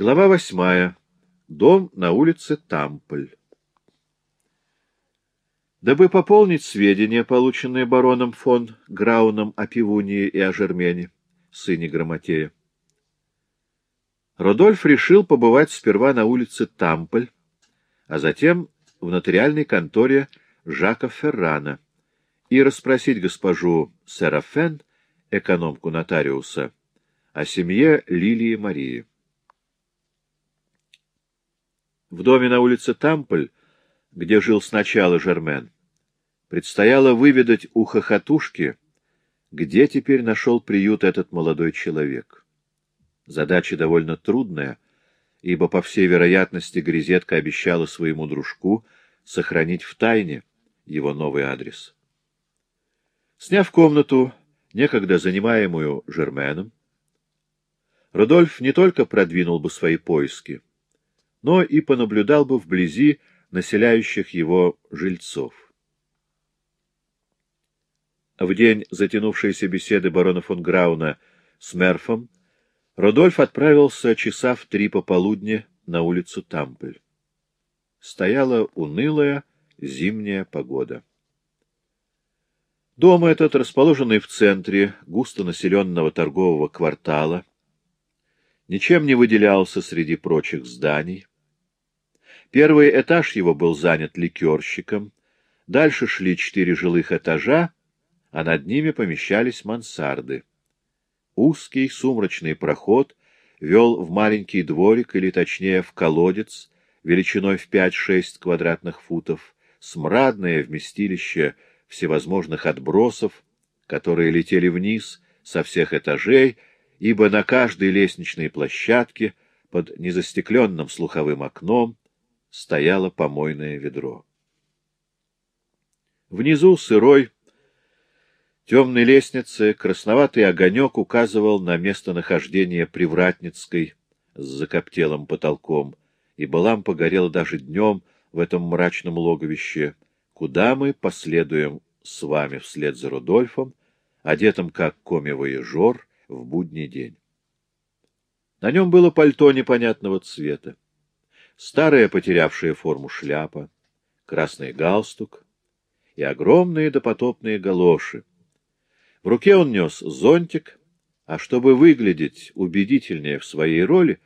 Глава восьмая. Дом на улице Тамполь. Дабы пополнить сведения, полученные бароном фон Грауном о Пивунии и о Жермене, сыне Грамотея, Родольф решил побывать сперва на улице Тамполь, а затем в нотариальной конторе Жака Феррана и расспросить госпожу Серафен, экономку нотариуса, о семье Лилии Марии. В доме на улице Тамполь, где жил сначала Жермен, предстояло выведать у хохотушки, где теперь нашел приют этот молодой человек. Задача довольно трудная, ибо, по всей вероятности, Грезетка обещала своему дружку сохранить в тайне его новый адрес. Сняв комнату, некогда занимаемую Жерменом, Рудольф не только продвинул бы свои поиски, но и понаблюдал бы вблизи населяющих его жильцов. В день затянувшейся беседы барона фон Грауна с Мерфом Рудольф отправился часа в три пополудни на улицу Тампль. Стояла унылая зимняя погода. Дом этот, расположенный в центре густонаселенного торгового квартала, ничем не выделялся среди прочих зданий. Первый этаж его был занят ликерщиком, дальше шли четыре жилых этажа, а над ними помещались мансарды. Узкий сумрачный проход вел в маленький дворик, или точнее в колодец, величиной в пять-шесть квадратных футов, смрадное вместилище всевозможных отбросов, которые летели вниз со всех этажей, ибо на каждой лестничной площадке под незастекленным слуховым окном стояло помойное ведро. Внизу сырой, темной лестнице красноватый огонек указывал на местонахождение Привратницкой с закоптелым потолком, ибо лампа горела даже днем в этом мрачном логовище, куда мы последуем с вами вслед за Рудольфом, одетым как коми-воежор в будний день. На нем было пальто непонятного цвета, старая потерявшая форму шляпа, красный галстук и огромные допотопные галоши, в руке он нес зонтик, а чтобы выглядеть убедительнее в своей роли,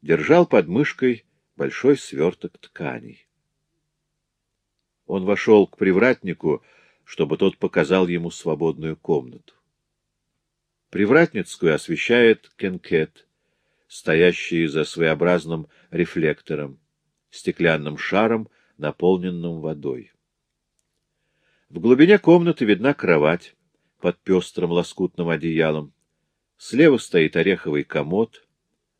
держал под мышкой большой сверток тканей. Он вошел к привратнику, чтобы тот показал ему свободную комнату. Привратницкую освещает кенкет, стоящий за своеобразным рефлектором, стеклянным шаром, наполненным водой. В глубине комнаты видна кровать, под пестрым лоскутным одеялом. Слева стоит ореховый комод,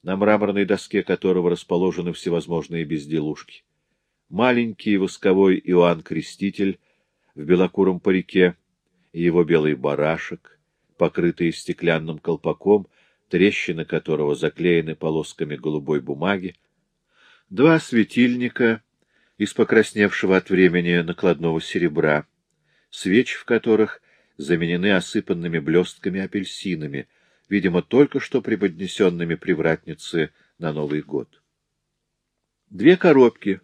на мраморной доске которого расположены всевозможные безделушки. Маленький восковой Иоанн Креститель в белокуром парике и его белый барашек, покрытый стеклянным колпаком, трещины которого заклеены полосками голубой бумаги, два светильника из покрасневшего от времени накладного серебра, свечи в которых заменены осыпанными блестками апельсинами, видимо, только что преподнесенными привратнице на Новый год. Две коробки,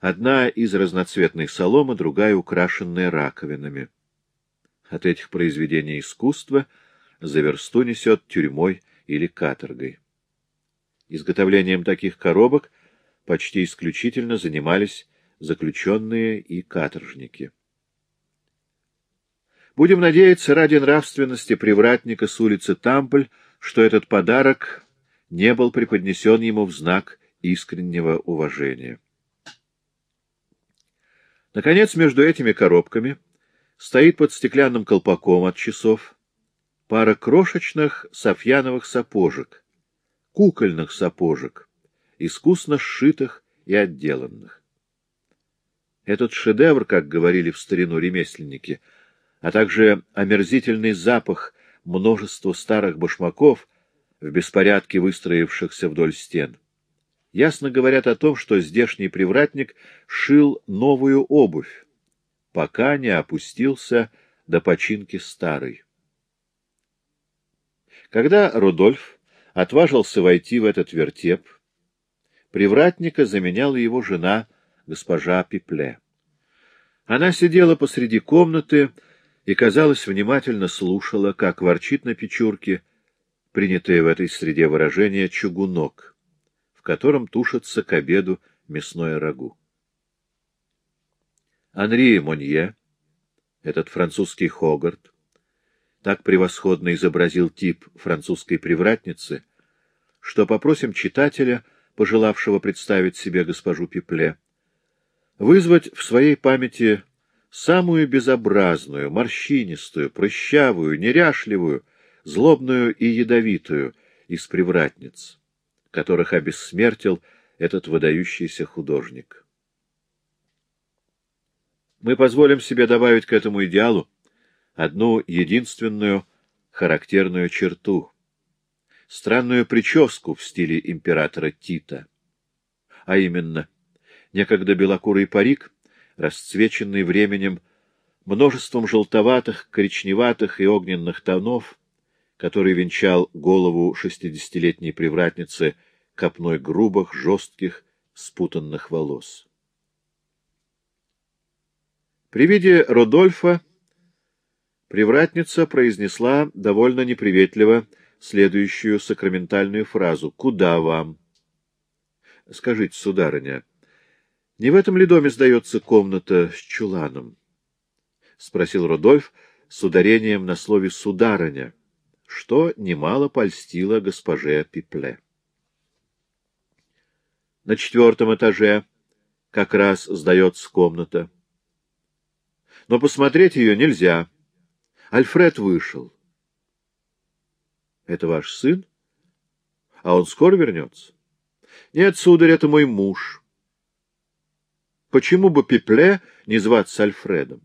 одна из разноцветной соломы, другая украшенная раковинами. От этих произведений искусства за версту несет тюрьмой или каторгой. Изготовлением таких коробок почти исключительно занимались заключенные и каторжники. Будем надеяться ради нравственности привратника с улицы Тампль, что этот подарок не был преподнесен ему в знак искреннего уважения. Наконец, между этими коробками стоит под стеклянным колпаком от часов пара крошечных софьяновых сапожек, кукольных сапожек, искусно сшитых и отделанных. Этот шедевр, как говорили в старину ремесленники, — а также омерзительный запах множества старых башмаков в беспорядке выстроившихся вдоль стен, ясно говорят о том, что здешний привратник шил новую обувь, пока не опустился до починки старой. Когда Рудольф отважился войти в этот вертеп Привратника заменяла его жена, госпожа Пипле. Она сидела посреди комнаты и, казалось, внимательно слушала, как ворчит на печурке, принятое в этой среде выражение «чугунок», в котором тушится к обеду мясное рагу. Анри Монье, этот французский Хогарт, так превосходно изобразил тип французской привратницы, что попросим читателя, пожелавшего представить себе госпожу Пипле, вызвать в своей памяти самую безобразную, морщинистую, прыщавую, неряшливую, злобную и ядовитую из привратниц, которых обессмертил этот выдающийся художник. Мы позволим себе добавить к этому идеалу одну единственную характерную черту — странную прическу в стиле императора Тита, а именно некогда белокурый парик, расцвеченный временем множеством желтоватых, коричневатых и огненных тонов, который венчал голову шестидесятилетней привратницы копной грубых, жестких, спутанных волос. При виде Родольфа привратница произнесла довольно неприветливо следующую сакраментальную фразу «Куда вам?» «Скажите, сударыня, не в этом ли доме сдается комната с чуланом?» — спросил Родольф с ударением на слове «сударыня», что немало польстило госпоже Пипле. На четвертом этаже как раз сдается комната. Но посмотреть ее нельзя. Альфред вышел. — Это ваш сын? А он скоро вернется? — Нет, сударь, это мой муж. Почему бы Пепле не зваться Альфредом?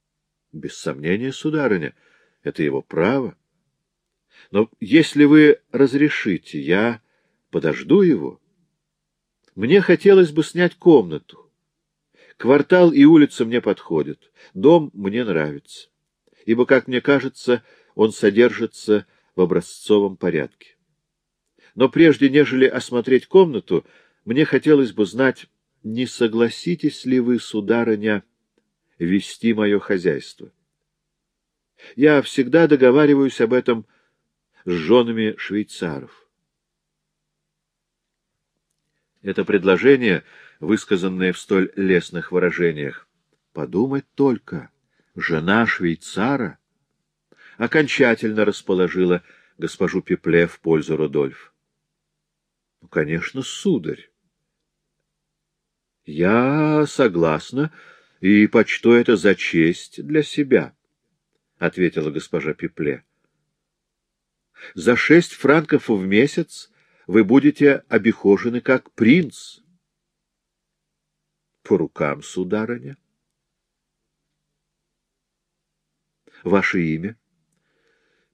— Без сомнения, сударыня, это его право. Но если вы разрешите, я подожду его. Мне хотелось бы снять комнату. Квартал и улица мне подходят, дом мне нравится, ибо, как мне кажется, он содержится в образцовом порядке. Но прежде, нежели осмотреть комнату, мне хотелось бы знать, не согласитесь ли вы, сударыня, вести мое хозяйство. Я всегда договариваюсь об этом с женами швейцаров. Это предложение высказанное в столь лестных выражениях. Подумать только, жена швейцара окончательно расположила госпожу Пепле в пользу Рудольф. Ну, конечно, сударь. Я согласна и почту это за честь для себя, — ответила госпожа Пепле. За шесть франков в месяц вы будете обихожены как принц. По рукам, сударыня. Ваше имя?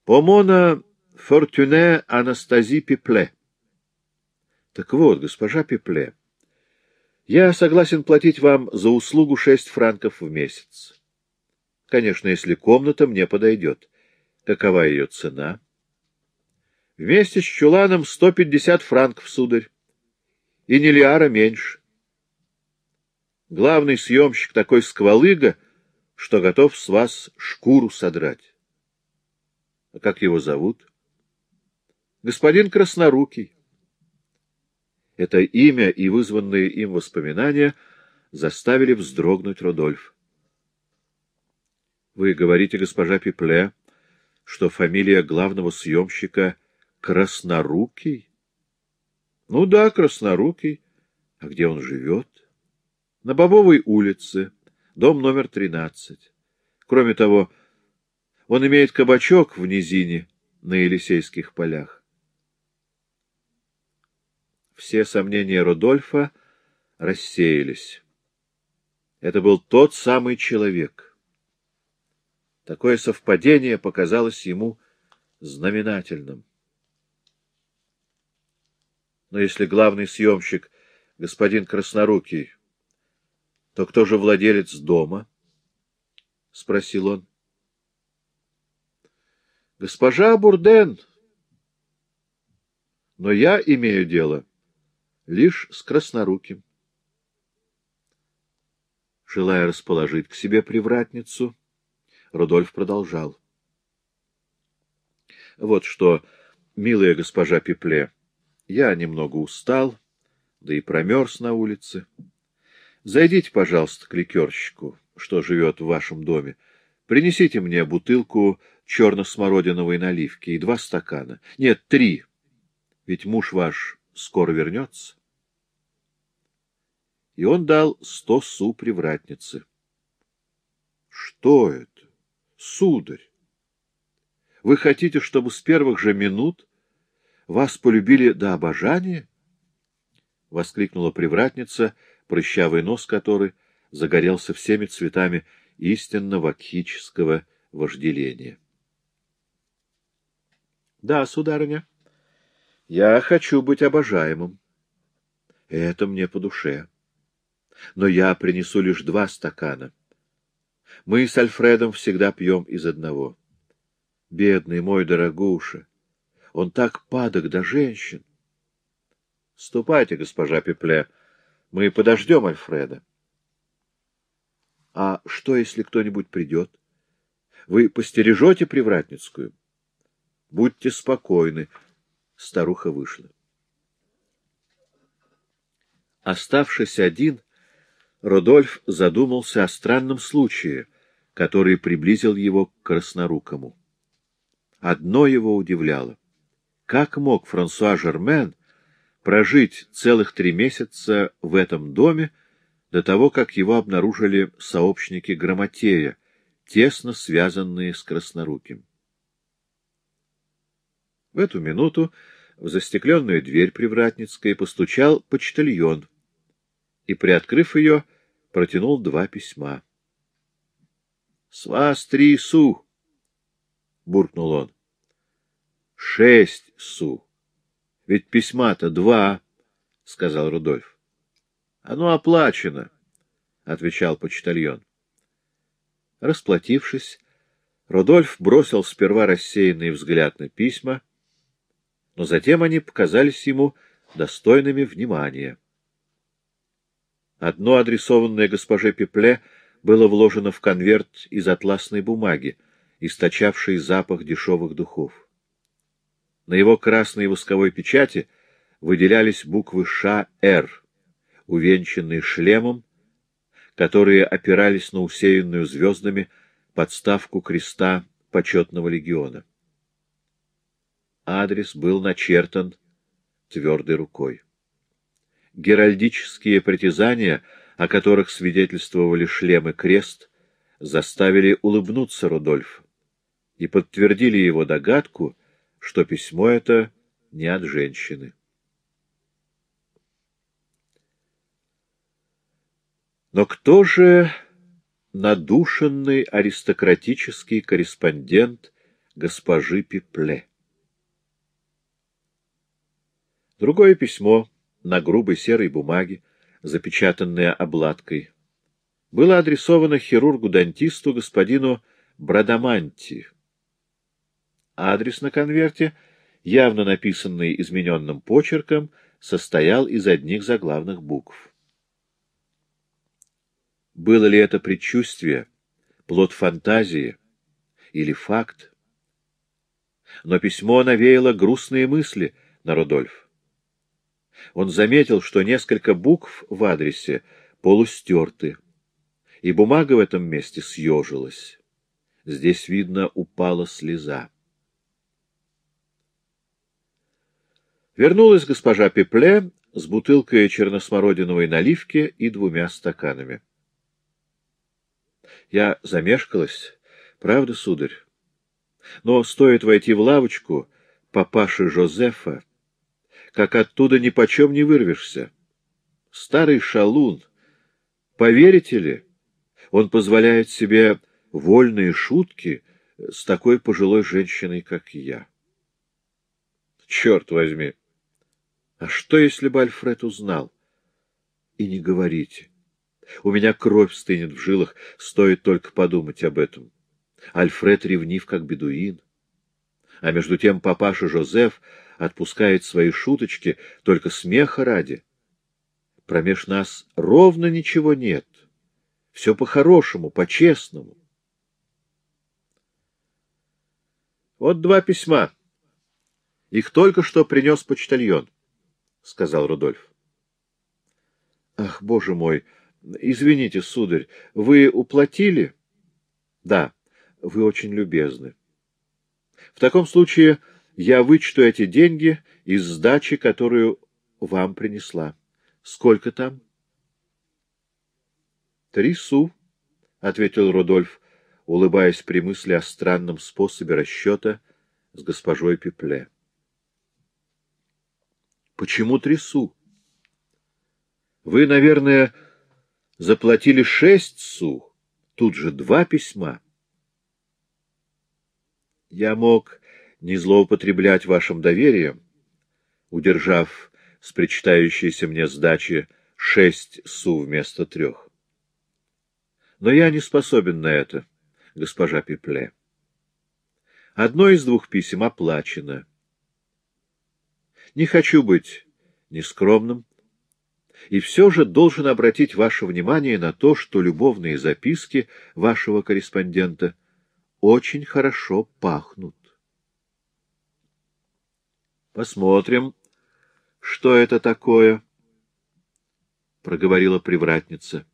Помона Фортюне Анастази Пипле. Так вот, госпожа Пипле, я согласен платить вам за услугу шесть франков в месяц. Конечно, если комната мне подойдет. Какова ее цена? Вместе с чуланом сто пятьдесят франков, сударь. И не лиара меньше. Главный съемщик такой сквалыга, что готов с вас шкуру содрать. А как его зовут? Господин Краснорукий. Это имя и вызванные им воспоминания заставили вздрогнуть Рудольф. Вы говорите, госпожа Пипле, что фамилия главного съемщика Краснорукий? Ну да, Краснорукий. А где он живет? на Бобовой улице, дом номер 13. Кроме того, он имеет кабачок в низине на Елисейских полях. Все сомнения Рудольфа рассеялись. Это был тот самый человек. Такое совпадение показалось ему знаменательным. Но если главный съемщик, господин Краснорукий, то кто же владелец дома? — спросил он. — Госпожа Бурден. Но я имею дело Лишь с красноруким. Желая расположить к себе привратницу, Рудольф продолжал. — Вот что, милая госпожа Пепле, я немного устал, да и промерз на улице. Зайдите, пожалуйста, к ликерщику, что живет в вашем доме. Принесите мне бутылку черно-смородиновой наливки и два стакана. Нет, три, ведь муж ваш скоро вернется. И он дал сто су привратнице. — Что это, сударь? Вы хотите, чтобы с первых же минут вас полюбили до обожания? — воскликнула привратница, прыщавый нос которой загорелся всеми цветами истинно вакхического вожделения. — Да, сударыня, я хочу быть обожаемым. Это мне по душе. Но я принесу лишь два стакана. Мы с Альфредом всегда пьем из одного. Бедный мой дорогуша, он так падок до женщин. Ступайте, госпожа Пепле, мы подождем Альфреда. А что, если кто-нибудь придет? Вы постережете Привратницкую? Будьте спокойны. Старуха вышла. Оставшись один, Родольф задумался о странном случае, который приблизил его к краснорукому. Одно его удивляло. Как мог Франсуа Жермен прожить целых три месяца в этом доме до того, как его обнаружили сообщники Грамотея, тесно связанные с Красноруким? В эту минуту в застекленную дверь Привратницкой постучал почтальон и, приоткрыв ее, протянул два письма. — С вас три су! — буркнул он. — Шесть су. Ведь письма-то два, — сказал Рудольф. — Оно оплачено, — отвечал почтальон. Расплатившись, Рудольф бросил сперва рассеянный взгляд на письма, но затем они показались ему достойными внимания. Одно, адресованное госпоже Пепле, было вложено в конверт из атласной бумаги, источавший запах дешевых духов. На его красной восковой печати выделялись буквы «Ш-Р», увенчанные шлемом, которые опирались на усеянную звездами подставку креста почетного легиона. Адрес был начертан твердой рукой. Геральдические притязания, о которых свидетельствовали шлем и крест, заставили улыбнуться Рудольфа и подтвердили его догадку, что письмо это не от женщины. Но кто же надушенный аристократический корреспондент госпожи Пипле? Другое письмо на грубой серой бумаге, запечатанная обладкой, было адресовано хирургу-дантисту господину Брадаманти. Адрес на конверте, явно написанный измененным почерком, состоял из одних заглавных букв. Было ли это предчувствие, плод фантазии или факт? Но письмо навеяло грустные мысли на Рудольф. Он заметил, что несколько букв в адресе полустерты, и бумага в этом месте съежилась. Здесь, видно, упала слеза. Вернулась госпожа Пепле с бутылкой черносмородиновой наливки и двумя стаканами. Я замешкалась, правда, сударь? Но стоит войти в лавочку папаши Жозефа, как оттуда ни почем не вырвешься. Старый шалун, поверите ли, он позволяет себе вольные шутки с такой пожилой женщиной, как я. Черт возьми! А что, если бы Альфред узнал? И не говорите. У меня кровь стынет в жилах, стоит только подумать об этом. Альфред ревнив, как бедуин. А между тем папаша Жозеф отпускает свои шуточки только смеха ради, промеж нас ровно ничего нет. Все по-хорошему, по-честному. Вот два письма. Их только что принес почтальон, — сказал Рудольф. — Ах, боже мой! Извините, сударь, вы уплатили? — Да, вы очень любезны. В таком случае я вычту эти деньги из сдачи, которую вам принесла. Сколько там? — Три су, — ответил Рудольф, улыбаясь при мысли о странном способе расчета с госпожой Пепле. — Почему три су? Вы, наверное, заплатили шесть су, тут же два письма. Я мог не злоупотреблять вашим доверием, удержав с причитающейся мне сдачи шесть су вместо трех. Но я не способен на это, госпожа Пипле. Одно из двух писем оплачено. Не хочу быть нескромным, и все же должен обратить ваше внимание на то, что любовные записки вашего корреспондента очень хорошо пахнут. Посмотрим, что это такое, — проговорила привратница,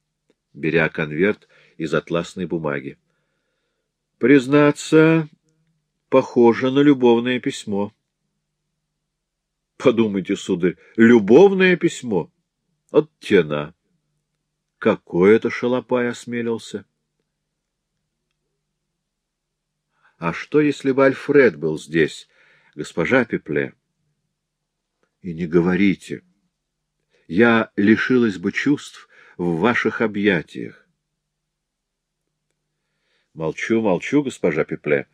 беря конверт из атласной бумаги. — Признаться, похоже на любовное письмо. — Подумайте, сударь, любовное письмо? От тена. Какой это шалопай осмелился? — А что, если бы Альфред был здесь, госпожа Пепле? — и не говорите. Я лишилась бы чувств в ваших объятиях. Молчу, молчу, госпожа Пепле.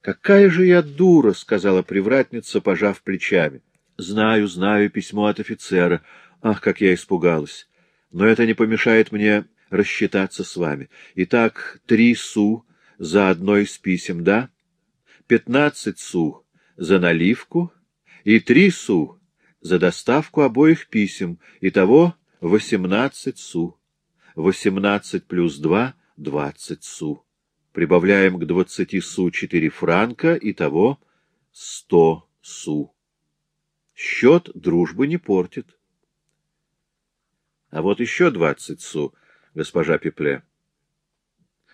Какая же я дура, сказала привратница, пожав плечами. Знаю, знаю письмо от офицера. Ах, как я испугалась. Но это не помешает мне рассчитаться с вами. Итак, три су за одно из писем, да? Пятнадцать су за наливку и три су за доставку обоих писем, итого восемнадцать су. Восемнадцать плюс два — двадцать су. Прибавляем к двадцати су четыре франка, итого сто су. Счет дружбы не портит. А вот еще двадцать су, госпожа Пепле.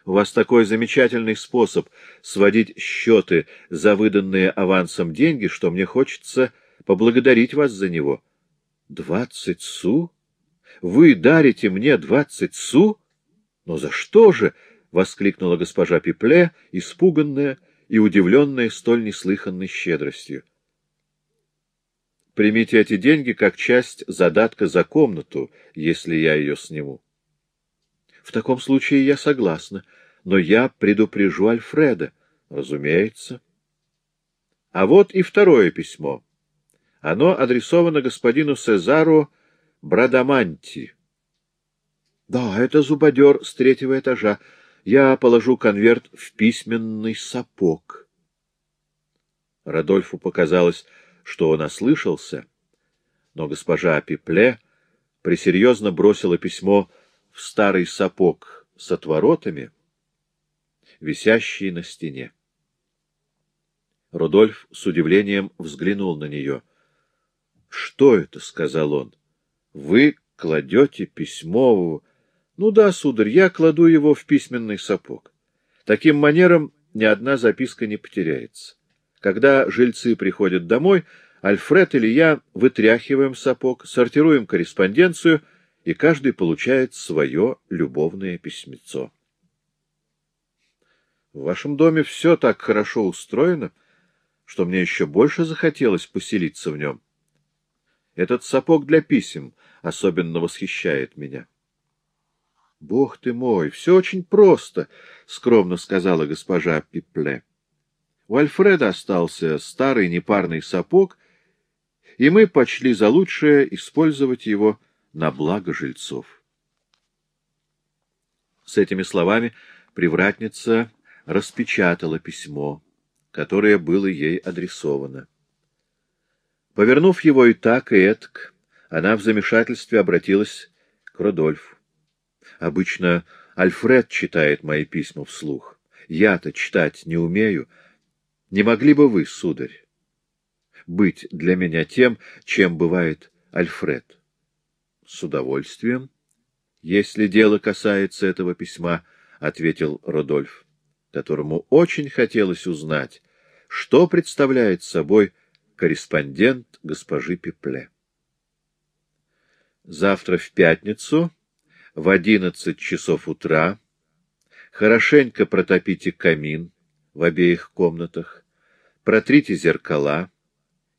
У вас такой замечательный способ сводить счеты за выданные авансом деньги, что мне хочется поблагодарить вас за него. — Двадцать су? Вы дарите мне двадцать су? Но за что же? — воскликнула госпожа Пипле, испуганная и удивленная столь неслыханной щедростью. — Примите эти деньги как часть задатка за комнату, если я ее сниму. — В таком случае я согласна, но я предупрежу Альфреда. — Разумеется. — А вот и второе письмо. — оно адресовано господину Сезару Брадаманти. Да, это зубодер с третьего этажа. Я положу конверт в письменный сапог. Радольфу показалось, что он ослышался, но госпожа Пипле пресерьезно бросила письмо в старый сапог с отворотами, висящий на стене. Рудольф с удивлением взглянул на нее —— Что это? — сказал он. — Вы кладете письмо в... — Ну да, сударь, я кладу его в письменный сапог. Таким манером ни одна записка не потеряется. Когда жильцы приходят домой, Альфред или я вытряхиваем сапог, сортируем корреспонденцию, и каждый получает свое любовное письмецо. В вашем доме все так хорошо устроено, что мне еще больше захотелось поселиться в нем. Этот сапог для писем особенно восхищает меня. — Бог ты мой, все очень просто, — скромно сказала госпожа Пипле. У Альфреда остался старый непарный сапог, и мы почли за лучшее использовать его на благо жильцов. С этими словами привратница распечатала письмо, которое было ей адресовано. Повернув его и так, и этак, Она в замешательстве обратилась к Родольфу. Обычно Альфред читает мои письма вслух. Я-то читать не умею. Не могли бы вы, сударь, быть для меня тем, чем бывает Альфред? — С удовольствием. — Если дело касается этого письма, — ответил Родольф, которому очень хотелось узнать, что представляет собой корреспондент госпожи Пепле. Завтра в пятницу в одиннадцать часов утра хорошенько протопите камин в обеих комнатах, протрите зеркала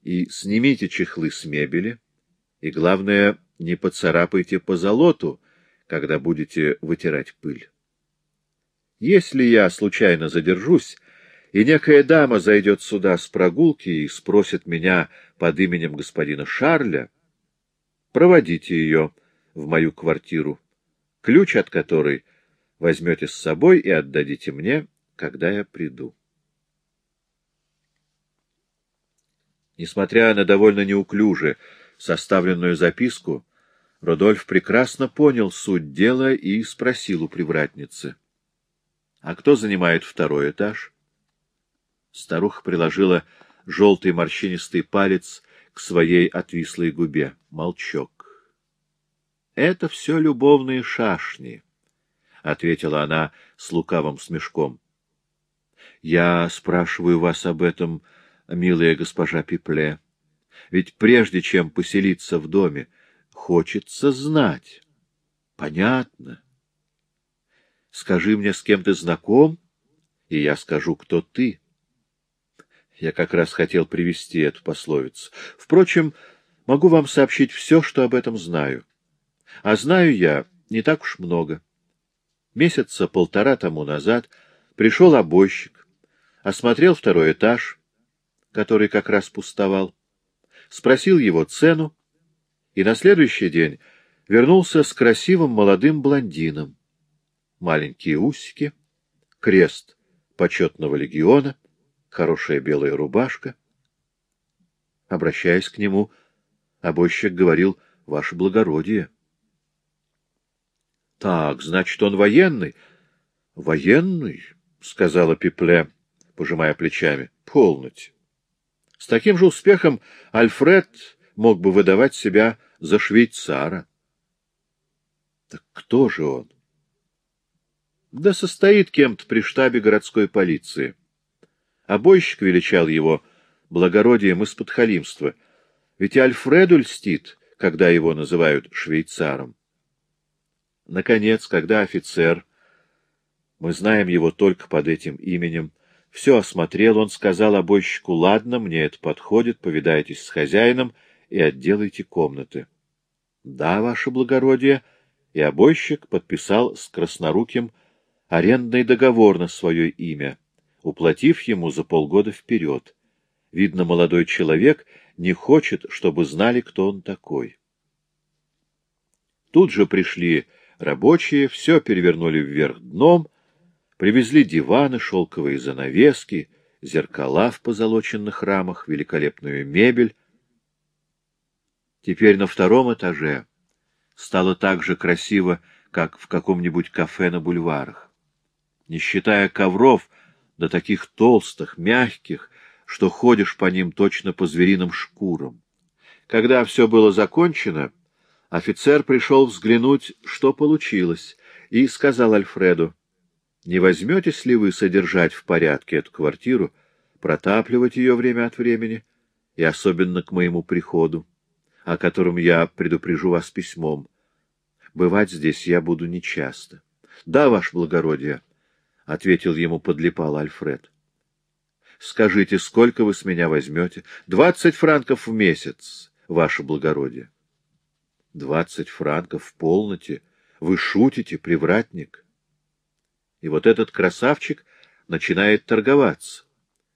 и снимите чехлы с мебели, и, главное, не поцарапайте по золоту, когда будете вытирать пыль. Если я случайно задержусь, и некая дама зайдет сюда с прогулки и спросит меня под именем господина Шарля, проводите ее в мою квартиру, ключ от которой возьмете с собой и отдадите мне, когда я приду. Несмотря на довольно неуклюже составленную записку, Родольф прекрасно понял суть дела и спросил у привратницы. — А кто занимает второй этаж? Старуха приложила желтый морщинистый палец к своей отвислой губе. Молчок. — Это все любовные шашни, — ответила она с лукавым смешком. — Я спрашиваю вас об этом, милая госпожа Пипле. Ведь прежде чем поселиться в доме, хочется знать. Понятно. Скажи мне, с кем ты знаком, и я скажу, кто ты. Я как раз хотел привести эту пословицу. Впрочем, могу вам сообщить все, что об этом знаю. А знаю я не так уж много. Месяца полтора тому назад пришел обойщик, осмотрел второй этаж, который как раз пустовал, спросил его цену, и на следующий день вернулся с красивым молодым блондином. Маленькие усики, крест почетного легиона — хорошая белая рубашка. Обращаясь к нему, обойщик говорил «Ваше благородие». — Так, значит, он военный? — Военный, — сказала Пипле, пожимая плечами. — Полноте. С таким же успехом Альфред мог бы выдавать себя за швейцара. — Так кто же он? — Да состоит кем-то при штабе городской полиции. — Обойщик величал его благородием из подхалимства, ведь Альфреду льстит, когда его называют швейцаром. Наконец, когда офицер, мы знаем его только под этим именем, все осмотрел, он сказал обойщику, «Ладно, мне это подходит, повидайтесь с хозяином и отделайте комнаты». «Да, ваше благородие», и обойщик подписал с красноруким арендный договор на свое имя — уплатив ему за полгода вперед. Видно, молодой человек не хочет, чтобы знали, кто он такой. Тут же пришли рабочие, все перевернули вверх дном, привезли диваны, шелковые занавески, зеркала в позолоченных рамах, великолепную мебель. Теперь на втором этаже стало так же красиво, как в каком-нибудь кафе на бульварах. Не считая ковров, да таких толстых, мягких, что ходишь по ним точно по звериным шкурам. Когда все было закончено, офицер пришел взглянуть, что получилось, и сказал Альфреду, «Не возьметесь ли вы содержать в порядке эту квартиру, протапливать ее время от времени, и особенно к моему приходу, о котором я предупрежу вас письмом? Бывать здесь я буду нечасто. Да, ваше благородие, — ответил ему подлипал Альфред. — Скажите, сколько вы с меня возьмете? — Двадцать франков в месяц, ваше благородие. — Двадцать франков в полноте? Вы шутите, привратник? И вот этот красавчик начинает торговаться,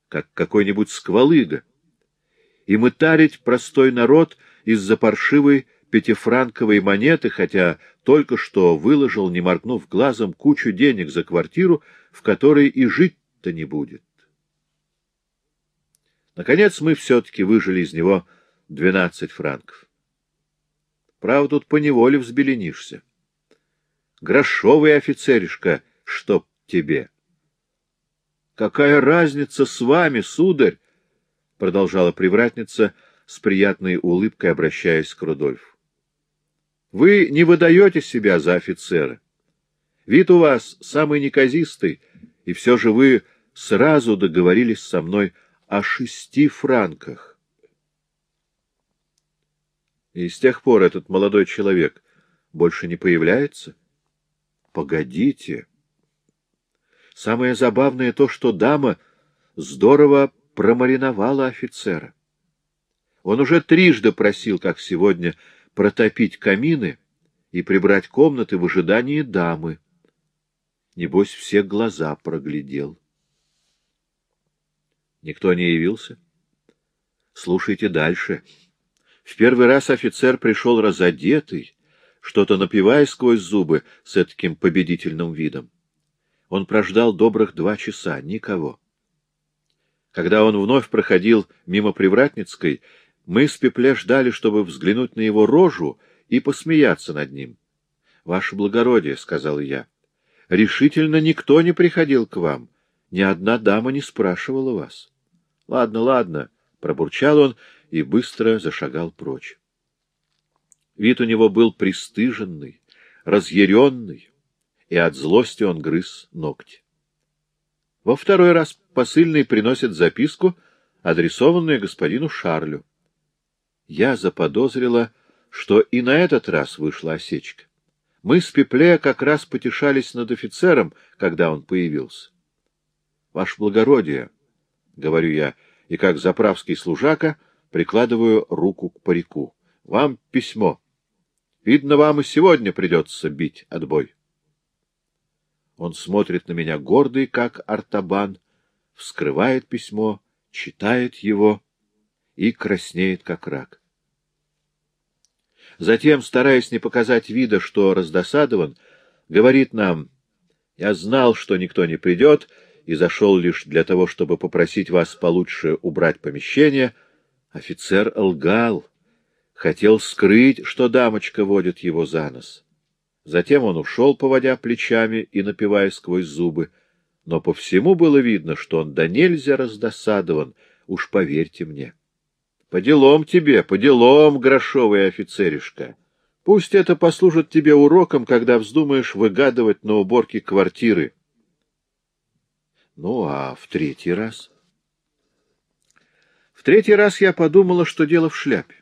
как какой-нибудь сквалыга, и мытарить простой народ из-за паршивой пятифранковой монеты, хотя только что выложил, не моргнув глазом, кучу денег за квартиру, в которой и жить-то не будет. Наконец мы все-таки выжили из него двенадцать франков. Правда, тут поневоле взбеленишься. Грошовый офицеришка, чтоб тебе. — Какая разница с вами, сударь? — продолжала привратница с приятной улыбкой, обращаясь к Рудольфу. — Вы не выдаете себя за офицера. Вид у вас самый неказистый, и все же вы сразу договорились со мной о шести франках. И с тех пор этот молодой человек больше не появляется? Погодите. Самое забавное то, что дама здорово промариновала офицера. Он уже трижды просил, как сегодня, протопить камины и прибрать комнаты в ожидании дамы. Небось, все глаза проглядел. Никто не явился? Слушайте дальше. В первый раз офицер пришел разодетый, что-то напивая сквозь зубы с таким победительным видом. Он прождал добрых два часа, никого. Когда он вновь проходил мимо Привратницкой, мы с Пепле ждали, чтобы взглянуть на его рожу и посмеяться над ним. — Ваше благородие, — сказал я, — решительно никто не приходил к вам, ни одна дама не спрашивала вас. — Ладно, ладно, — пробурчал он и быстро зашагал прочь. Вид у него был пристыженный, разъяренный, и от злости он грыз ногти. Во второй раз посыльный приносит записку, адресованную господину Шарлю. Я заподозрила, что и на этот раз вышла осечка. Мы с Пепле как раз потешались над офицером, когда он появился. — Ваше благородие, — говорю я, и как заправский служака прикладываю руку к парику. — Вам письмо. Видно, вам и сегодня придется бить отбой. Он смотрит на меня гордый, как артабан, вскрывает письмо, читает его и краснеет, как рак. Затем, стараясь не показать вида, что раздосадован, говорит нам, «Я знал, что никто не придет, и зашел лишь для того, чтобы попросить вас получше убрать помещение». Офицер лгал, хотел скрыть, что дамочка водит его за нос. Затем он ушел, поводя плечами и напивая сквозь зубы, но по всему было видно, что он до нельзя раздосадован, уж поверьте мне. По делам тебе, по делам, грошовый офицеришка. Пусть это послужит тебе уроком, когда вздумаешь выгадывать на уборке квартиры. Ну, а в третий раз? В третий раз я подумала, что дело в шляпе.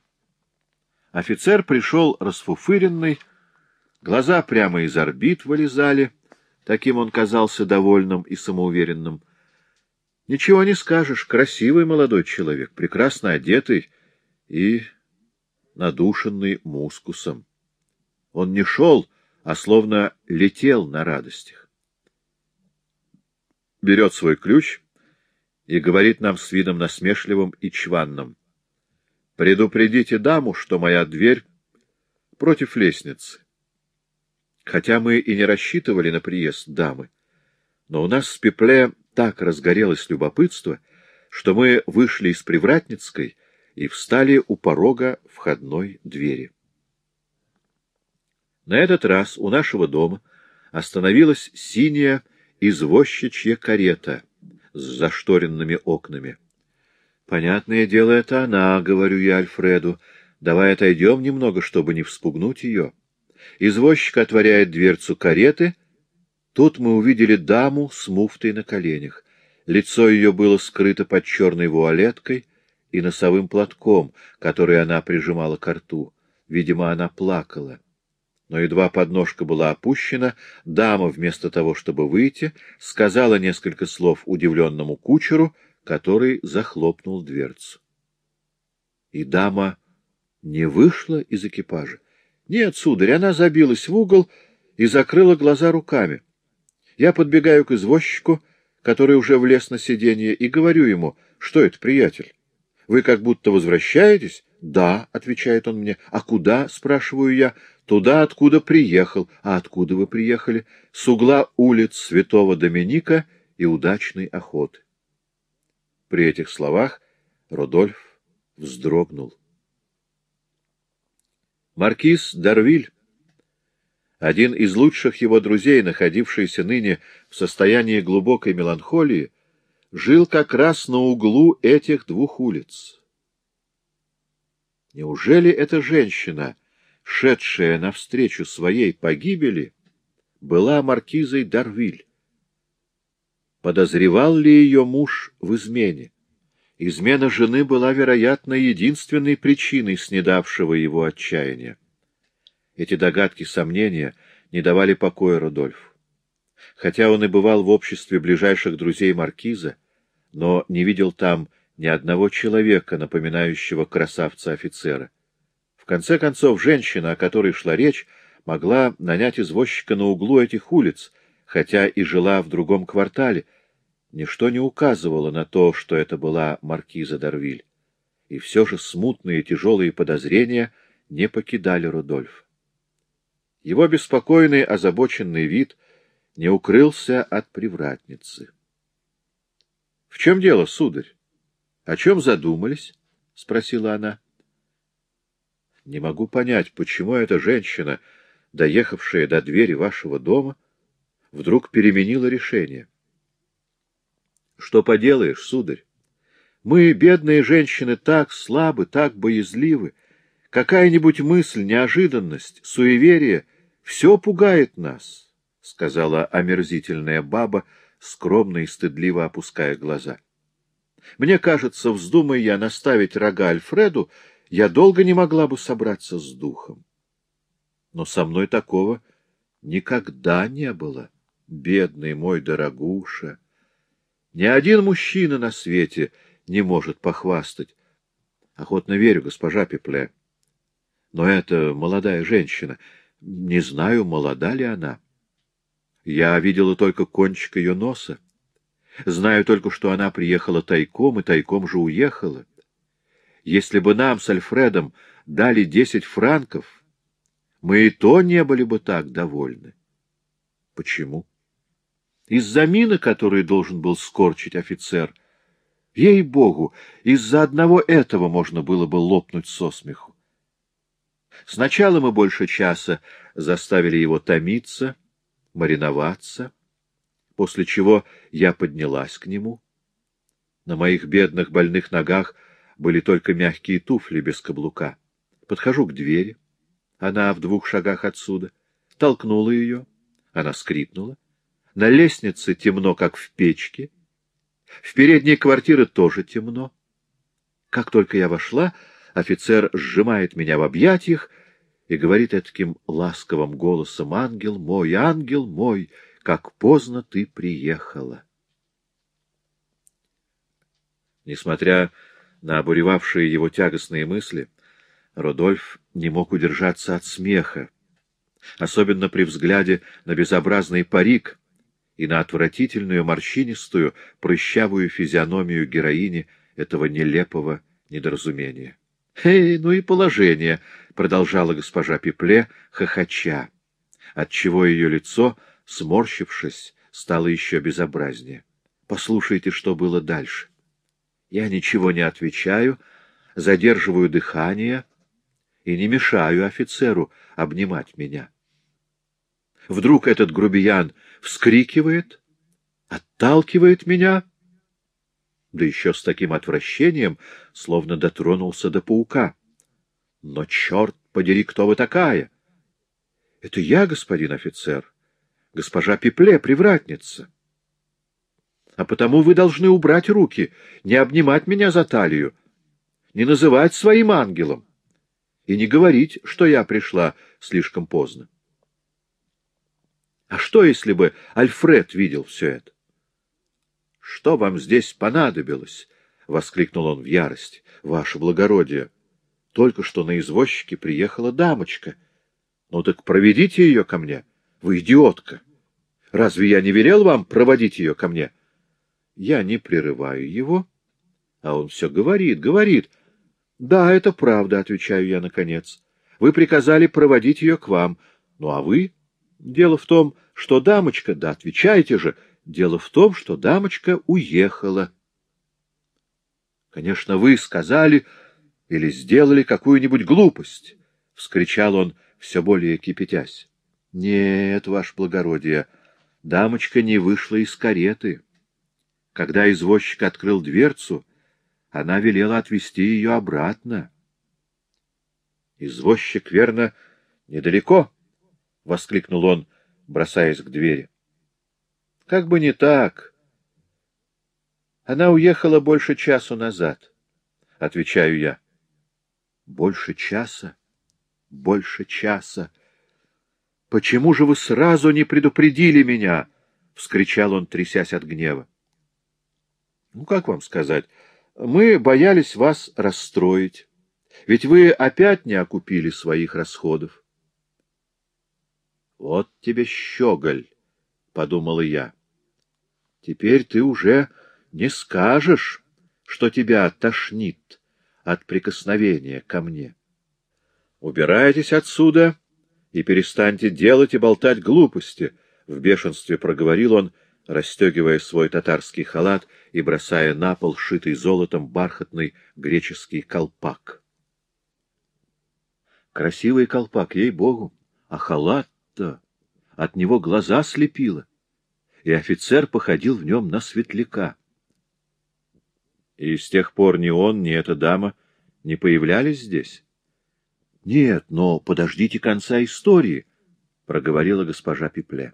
Офицер пришел расфуфыренный, глаза прямо из орбит вылезали, таким он казался довольным и самоуверенным. Ничего не скажешь, красивый молодой человек, прекрасно одетый и надушенный мускусом. Он не шел, а словно летел на радостях. Берет свой ключ и говорит нам с видом насмешливым и чванным. Предупредите даму, что моя дверь против лестницы. Хотя мы и не рассчитывали на приезд дамы, но у нас с Пепле так разгорелось любопытство, что мы вышли из Привратницкой и встали у порога входной двери. На этот раз у нашего дома остановилась синяя извозчичья карета с зашторенными окнами. Понятное дело, это она, — говорю я Альфреду. Давай отойдем немного, чтобы не вспугнуть ее. Извозчик отворяет дверцу кареты. Тут мы увидели даму с муфтой на коленях. Лицо ее было скрыто под черной вуалеткой и носовым платком, который она прижимала к рту. Видимо, она плакала. Но едва подножка была опущена, дама, вместо того, чтобы выйти, сказала несколько слов удивленному кучеру — который захлопнул дверцу. И дама не вышла из экипажа. Нет, сударь, она забилась в угол и закрыла глаза руками. Я подбегаю к извозчику, который уже влез на сиденье, и говорю ему, что это, приятель? Вы как будто возвращаетесь? Да, — отвечает он мне. А куда? — спрашиваю я. Туда, откуда приехал. А откуда вы приехали? С угла улиц Святого Доминика и удачной охоты. При этих словах Родольф вздрогнул. Маркиз Дарвиль, один из лучших его друзей, находившийся ныне в состоянии глубокой меланхолии, жил как раз на углу этих двух улиц. Неужели эта женщина, шедшая навстречу своей погибели, была маркизой Дарвиль? Подозревал ли ее муж в измене? Измена жены была, вероятно, единственной причиной снедавшего его отчаяния. Эти догадки, сомнения не давали покоя Рудольфу. Хотя он и бывал в обществе ближайших друзей маркиза, но не видел там ни одного человека, напоминающего красавца-офицера. В конце концов, женщина, о которой шла речь, могла нанять извозчика на углу этих улиц, хотя и жила в другом квартале, Ничто не указывало на то, что это была маркиза Дарвиль. И все же смутные тяжелые подозрения не покидали Рудольфа. Его беспокойный, озабоченный вид не укрылся от привратницы. — В чем дело, сударь? О чем задумались? — спросила она. — Не могу понять, почему эта женщина, доехавшая до двери вашего дома, вдруг переменила решение. — что поделаешь, сударь? Мы, бедные женщины, так слабы, так боязливы. Какая-нибудь мысль, неожиданность, суеверие — все пугает нас, — сказала омерзительная баба, скромно и стыдливо опуская глаза. Мне кажется, вздумая я наставить рога Альфреду, я долго не могла бы собраться с духом. Но со мной такого никогда не было, бедный мой дорогуша. Ни один мужчина на свете не может похвастать. Охотно верю, госпожа Пепле. Но это молодая женщина. Не знаю, молода ли она. Я видела только кончик ее носа. Знаю только, что она приехала тайком и тайком же уехала. Если бы нам с Альфредом дали десять франков, мы и то не были бы так довольны. Почему? Из-за мины, которую должен был скорчить офицер. Ей-богу, из-за одного этого можно было бы лопнуть со смеху. Сначала мы больше часа заставили его томиться, мариноваться, после чего я поднялась к нему. На моих бедных больных ногах были только мягкие туфли без каблука. Подхожу к двери, она в двух шагах отсюда, толкнула ее, она скрипнула. На лестнице темно, как в печке. В передней квартире тоже темно. Как только я вошла, офицер сжимает меня в объятиях и говорит таким ласковым голосом, «Ангел мой, ангел мой, как поздно ты приехала!» Несмотря на обуревавшие его тягостные мысли, Рудольф не мог удержаться от смеха, особенно при взгляде на безобразный парик, и на отвратительную морщинистую, прыщавую физиономию героини этого нелепого недоразумения. — Эй, ну и положение! — продолжала госпожа Пепле, хохоча, отчего ее лицо, сморщившись, стало еще безобразнее. Послушайте, что было дальше. Я ничего не отвечаю, задерживаю дыхание и не мешаю офицеру обнимать меня. Вдруг этот грубиян вскрикивает, отталкивает меня, да еще с таким отвращением, словно дотронулся до паука. Но черт подери, кто вы такая? — Это я, господин офицер, госпожа Пепле, привратница. А потому вы должны убрать руки, не обнимать меня за талию, не называть своим ангелом и не говорить, что я пришла слишком поздно. Что, если бы Альфред видел все это? — Что вам здесь понадобилось? — воскликнул он в ярости. — Ваше благородие! Только что на извозчике приехала дамочка. Ну так проведите ее ко мне. Вы идиотка! Разве я не велел вам проводить ее ко мне? Я не прерываю его, а он все говорит, говорит. Да, это правда, отвечаю я наконец. Вы приказали проводить ее к вам. Ну а вы Дело в том, что дамочка, да отвечайте же, дело в том, что дамочка уехала. Конечно, вы сказали или сделали какую-нибудь глупость, — вскричал он, все более кипятясь. — Нет, ваше благородие, дамочка не вышла из кареты. Когда извозчик открыл дверцу, она велела отвезти ее обратно. — Извозчик, верно, недалеко? — воскликнул он, бросаясь к двери. — Как бы не так. Она уехала больше часу назад, — отвечаю я. — Больше часа? Больше часа. — Почему же вы сразу не предупредили меня? — вскричал он, трясясь от гнева. — Ну, как вам сказать? Мы боялись вас расстроить. Ведь вы опять не окупили своих расходов. — Вот тебе щеголь, — подумала я. — Теперь ты уже не скажешь, что тебя тошнит от прикосновения ко мне. Убирайтесь отсюда и перестаньте делать и болтать глупости, — в бешенстве проговорил он, расстегивая свой татарский халат и бросая на пол шитый золотом бархатный греческий колпак. Красивый колпак, ей-богу, а халат-то от него глаза слепило, и офицер походил в нем на светляка. И с тех пор ни он, ни эта дама не появлялись здесь? — Нет, но подождите конца истории, — проговорила госпожа Пипле.